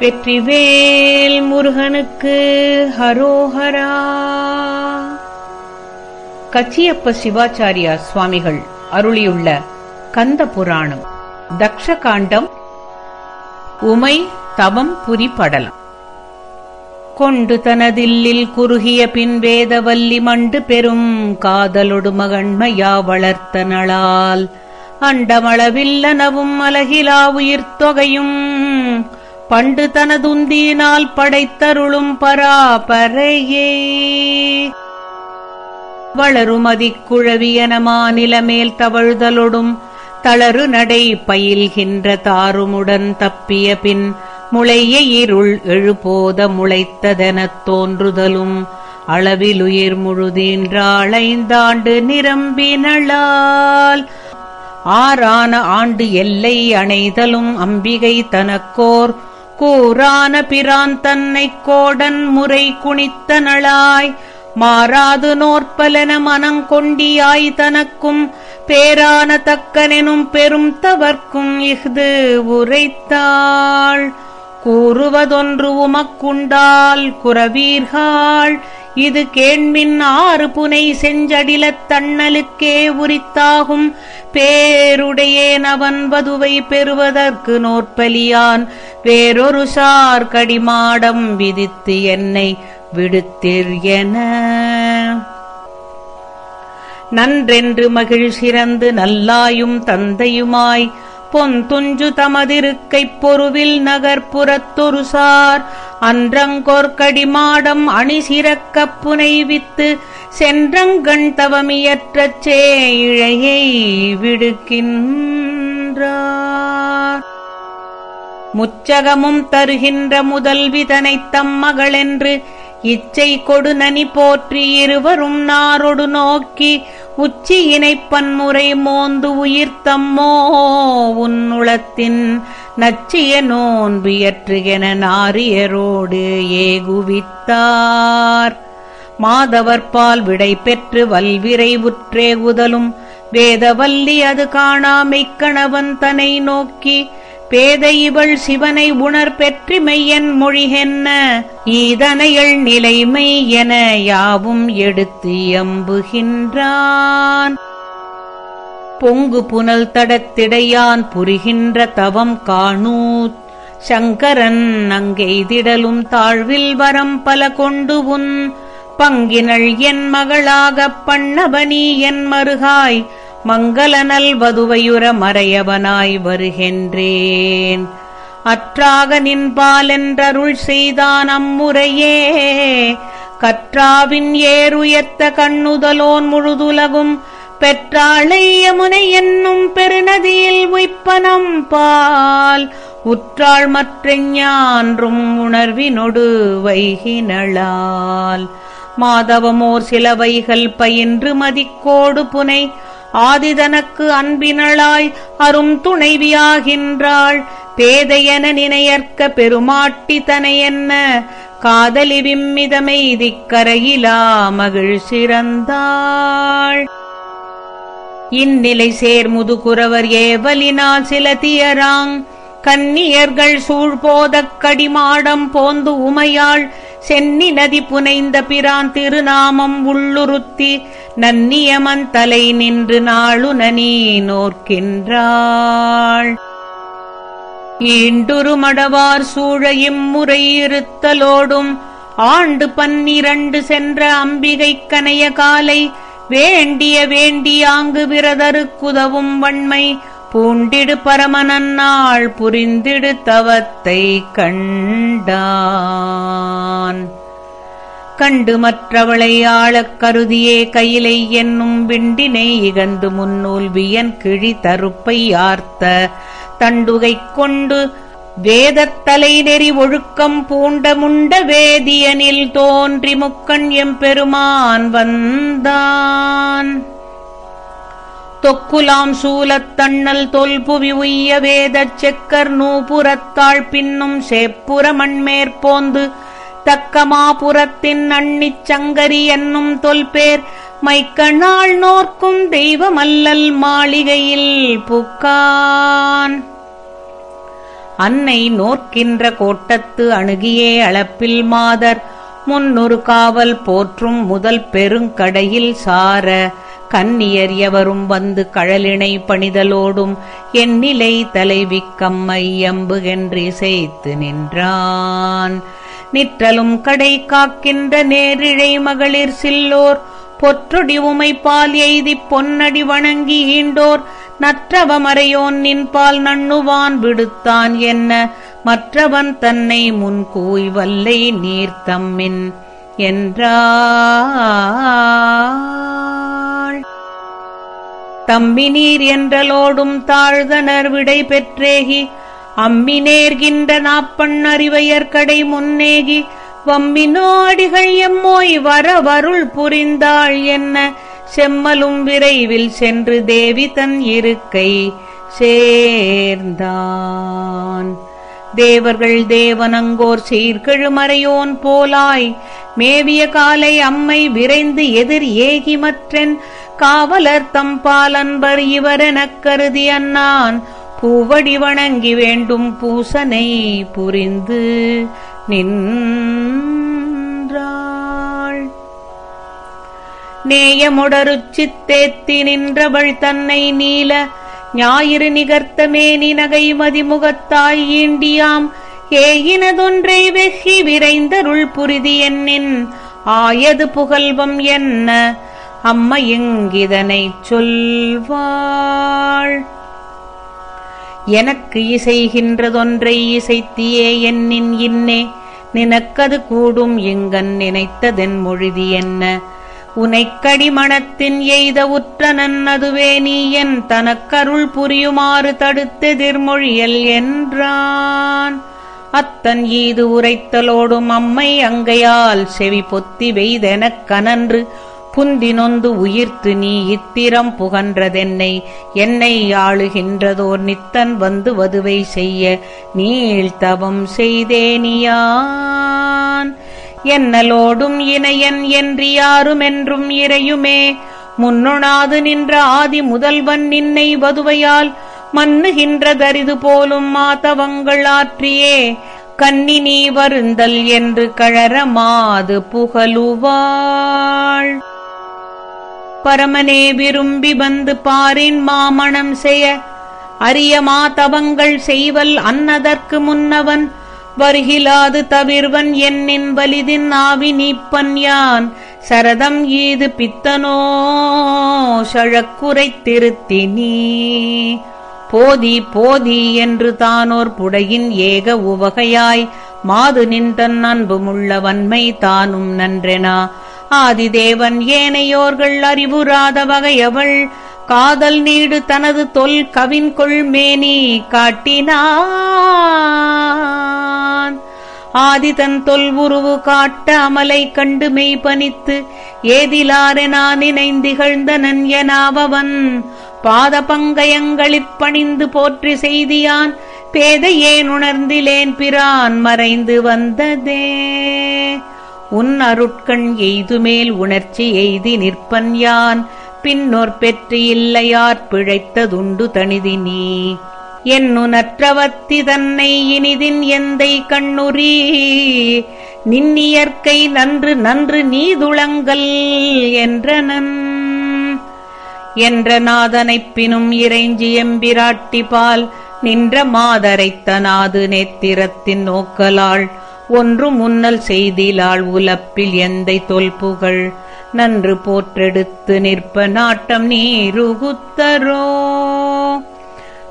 வெற்றிவேல் முருகனுக்கு ஹரோஹரா. கச்சியப்ப சிவாச்சாரியா சுவாமிகள் அருளியுள்ள கந்த புராணம். தக்ஷகாண்டம் உமை தவம் புரி படலம் கொண்டு தனதில்லில் குறுகிய பின் வேதவல்லி மண்டு பெரும் காதலொடு மகண்மையா வளர்த்த நளால். அண்டமளவில்லனவும் அலகிலா உயிர்த்தொகையும் பண்டு தனதுந்தியினால் படைத்தருளும் பராபரையே. வளருமதிக்குழவியன மாநிலமேல் தவழ்தலொடும் தளறு நடை பயில்கின்ற தாருமுடன் தப்பிய பின் முளைய இருள் எழுபோத முளைத்ததெனத் தோன்றுதலும் அளவிலுயிர் முழுதீன்றாளைந்தாண்டு நிரம்பினளால். ஆறான ஆண்டு எல்லை அணைதலும் அம்பிகை தனக்கோர் கூறான பிரான் தன்னைக் கோடன் முறை குனித்தனளாய் மாறாது நோற்பலன மனங்கொண்டியாய் தனக்கும் பேரான தக்கனெனும் பெரும் தவர்க்கும் இஃது உரைத்தாள். கூறுவதொன்று உமக்குண்டால் குறவீர்கள். இது கேண்மின் ஆறு புனை செஞ்சடிலத் தன்னலுக்கே உரித்தாகும். பேருடையேன் அவன் வதுவை பெறுவதற்கு நோற்பலியான். வேறொரு சார் கடிமாடம் விதித்து என்னை விடுத்திர் என. நன்றென்று மகிழ் சிறந்து நல்லாயும் தந்தையுமாய் பொன் துஞ்சு தமதிருக்கைப் பொருவில் நகர்ப்புறத்தொரு சார் அன்றங்கொர்க்கடிமாடம் அணி சிறக்கப் புனைவித்து சென்றங்கண் தவமியற்றச் சே இழையை விடுக்கின்றார். முச்சகமும் தருகின்ற முதல்விதனைத் தம் மகளென்று இச்சை கொடு நனி போற்றி இருவரும் நாரொடு நோக்கி உச்சியினைப் பன்முறை மோந்து உயிர்த்தம்மோ உன்னுளத்தின் நச்சிய நோன்பியற்றுகென நாரியரோடு ஏகுவித்தார். மாதவர்பால் விடை பெற்று வல்விரை உற்றேகுதலும் வேதவல்லி அது காணாமைக் கணவன் தனை நோக்கி பேதை இவள் சிவனை உணர் பெற்றி மெய்யன் மொழிகென்ன? ஈதனையள் நிலைமை என யாவும் எடுத்து எம்புகின்றான். பொங்கு புனல் தடத்திடையான் புரிகின்ற தவம் காணூத். சங்கரன் அங்கெய்திடலும் தாழ்வில் வரம் பல கொண்டு உன் பங்கினள் என் மகளாகப் பண்ணவனி என் மருகாய். மங்களனல் வதுவையுற மறையவனாய் வருகின்றேன். அற்றாக நின்பாலென்றருள் செய்தான் அம்முறையே. கற்றாவின் ஏறுயர்த்த கண்ணுதலோன் முழுதுலகும் பெற்றாளை யமுனை என்னும் பெருநதியில் உய்ப்பனம் பால். உற்றாள் மற்றஞான்றும் உணர்வினொடு வைகினளால். மாதவமோர் சிலவைகள் பயின்று மதிக்கோடு புனை ஆதிதனக்கு அன்பினளாய் அரும் துணைவியாகின்றாள். பேதையன நினையற்க பெருமாட்டி தனையென்ன காதலி விம்மிதமை திக்கரையிலா மகிழ் சிறந்தாள். இந்நிலை சேர் முதுகுறவர் ஏவலினால் சில தியராங். கன்னியர்கள் சூழ்போதக் கடிமாடம் போந்து உமையாள். சென்னி நதி புனைந்த பிரான் திருநாமம் உள்ளுறுத்தி நன்னியமன் தலை நின்று நாளுனனி நோர்க்கின்றாள். ஈண்டுரு மடவார் சூழ இம்முறை இருத்தலோடும் ஆண்டு பன்னிரண்டு சென்ற அம்பிகை கனைய காலை வேண்டிய வேண்டியாங்கு விரதருக்குதவும் வன்மை பூண்டிடு பரமனன்னாள் புரிந்திடு தவத்தை கண்டான். கண்டு மற்றவளை ஆளக் கருதியே கையிலை என்னும் விண்டினை இகந்து முன்னூல் வியன் கிழி தருப்பை ஆர்த்த. தண்டுகைக் கொண்டு வேதத்தலை நெறி ஒழுக்கம் பூண்ட முண்ட வேதியனில் தோன்றி முக்கண் எம்பெருமான் வந்தான். தொக்குலாம் சூலத் தண்ணல் தொல்புவி உய்ய வேதச் செக்கர் நூபுறத்தாள் பின்னும் சேப்புற மண்மேற்போந்து தக்கமாபுரத்தின் அண்ணிச் சங்கரி என்னும் தொல்பேர் மைக்கண்ணாள் நோர்க்கும் தெய்வமல்லல் மாளிகையில் புக்கான். அன்னை நோர்க்கின்ற கோட்டத்து அணுகியே அளப்பில் மாதர் முன்னொரு காவல் போற்றும் முதல் பெருங்கடையில் சார கன்னியர் எவரும் வந்து கழலினை பணிதலோடும் என் நிலை தலைவிக்கம்மை எம்புகென்றிசைத்து நின்றான். நிற்றலும் கடை காக்கின்ற நேரிழை மகளிர் சில்லோர் பொற்றொடி உமைப்பால் எய்திப் பொன்னடி வணங்கி ஈண்டோர் நற்றவமறையோன் நின்பால் நண்ணுவான் விடுத்தான் என்ன மற்றவன் தன்னை முன்கூய் வல்லை நீர்த்தம்மின் என்றா தம்பி நீர் என்றலோடும் தாழ்தனர் விடை பெற்றேகி அம்மி நேர்கின்ற நாப்பண் அறிவையர்கடை முன்னேகி வம்மினோ அடிகள் எம்மோய் வரவருள் புரிந்தாள் என்ன செம்மலும் விரைவில் சென்று தேவி தன் இருக்கை சேர்ந்தான். தேவர்கள் தேவனங்கோர் சீர்கெழுமறையோன் போலாய் மேவிய காலை அம்மை விரைந்து எதிர் ஏகிமற்றென் காவலர் தம்பால் அன்பர் இவரெனக் கருதி அண்ணான் பூவடி வணங்கி வேண்டும் பூசனை புரிந்து நின்றாள். நேயமுடருச்சித்தேத்தி நின்றவள் தன்னை நீல. ஞாயிறு நிகர்த்த மேனி நகை மதிமுகத்தாய் ஈண்டியாம். ஏயினதொன்றை வெகி விரைந்தருள் புரிதி என்னின். ஆயது புகழ்வம் என்ன? அம்மையுங்கிதனைச் சொல்வாள். எனக்கு இசைகின்றதொன்றை இசைத்தியே என்னின் இன்னே நினக்கது கூடும் எங்கன் நினைத்ததென் மொழிதி என்ன? உனைக்கடி மணத்தின் எய்த உற்றனன் அதுவே நீ என் தனக்கருள் புரியுமாறு தடுத்தெதிர்மொழியல் என்றான். அத்தன் ஈது உரைத்தலோடும் அம்மை அங்கையால் செவி பொத்தி வெய்தெனக் கனன்று புந்தினொந்து உயிர்த்து நீ இத்திரம் புகன்றதென்னை என்னை ஆளுகின்றதோர் நித்தன் வந்து வதுவை செய்ய நீழ்த்தவம் செய்தேனியான் என்னலோடும் இணையன் என்று யாருமென்றும் இறையுமே முன்னொணாது நின்ற ஆதி முதல்வன் நின்னை வதுவையால் மன்னுகின்றதரிது போலும் மாதவங்கள் ஆற்றியே கன்னி நீ வருந்தல் என்று கழற மாது புகழுவாள். பரமனே விரும்பி வந்து பாரின் மாமணம் செய்ய அரிய மாதவங்கள் செய்வல் அன்னதற்கு முன்னவன் வருகிலாது தவிர்வன் என்னின் வலிதின் ஆவி நீப்பன் யான். சரதம் ஈது பித்தனோ சழக்குரை திருத்தி நீ போதி போதி என்று தானோர் புடையின் ஏக உவகையாய். மாது நின்றன் அன்புமுள்ள வன்மை தானும் நன்றெனா. ஆதிதேவன் ஏனையோர்கள் அறிவுறாத வகையவள். காதல் நீடு தனது தொல் கவின்கொள் மேனி காட்டினான். ஆதிதன் தொல் உருவு காட்ட அமலை கண்டு மெய்பனித்து ஏதிலாரெனா நினைந்திகழ்ந்தனன் எனாவன் பாத பங்கயங்களிற் பணிந்து போற்றி செய்தியான் பேதையேன் உணர்ந்திலேன் பிரான் மறைந்து வந்ததே. உன் அருட்கண் எய்துமேல் உணர்ச்சி எய்தி நிற்பன் யான் பின்னோர் பெற்று இல்லையார் பிழைத்ததுண்டு தனிதி நீ. என்னுனற்றவத்தி தன்னை இனிதின் எந்தை கண்ணுரி நின்னியற்கை நன்று நன்று நீதுளங்கள் என்றனன். என்ற நாதனைப் பினும் இறைஞ்சி எம்பிராட்டிபால் நின்ற மாதரைத்தனாது நேத்திரத்தின் நோக்கலாள். ஒன்று முன்னல் செய்திலாள் உலப்பில் எந்தை தொல்புகழ்? நன்று போற்றெடுத்து நிற்ப நாட்டம் நீருகுத்தரோ?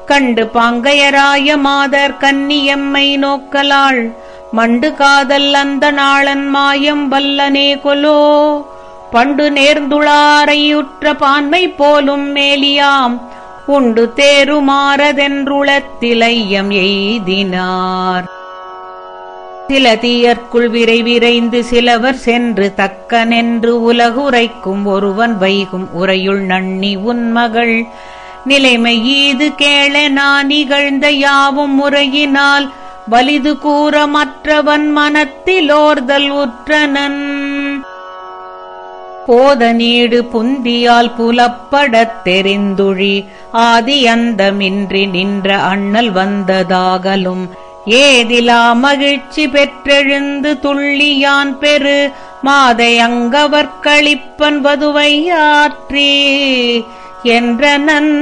கண்டு பாங்கையராய மாதர் கன்னியம்மை நோக்கலாள் மண்டு காதல் அந்த நாளன் மாயம் வல்லனே கொலோ? பண்டு நேர்ந்துளாரையுற்ற பான்மை போலும் மேலியாம் உண்டு தேருமாறதென்றுளத்திலையம் எய்தினார். சில தீயற்குள் விரை விரைந்து சிலவர் சென்று தக்கனென்று உலகுரைக்கும் ஒருவன் வைகும் உரையுள் நன்னி உன்மகள் நிலைமை ஈது கேள நான் நிகழ்ந்த யாவும் முறையினால் வலிது கூற மற்றவன் மனத்திலோர்தல் உற்றனன். போத நீடு புந்தியால் புலப்படத் தெரிந்துழி ஆதி அந்தமின்றி நின்ற அண்ணல் வந்ததாகலும் ஏதிலா மகிழ்ச்சி பெற்றெழுந்து துள்ளியான் பெரு மாதை அங்கவர்களிப்பன் வதுவை என்ற என்றனன்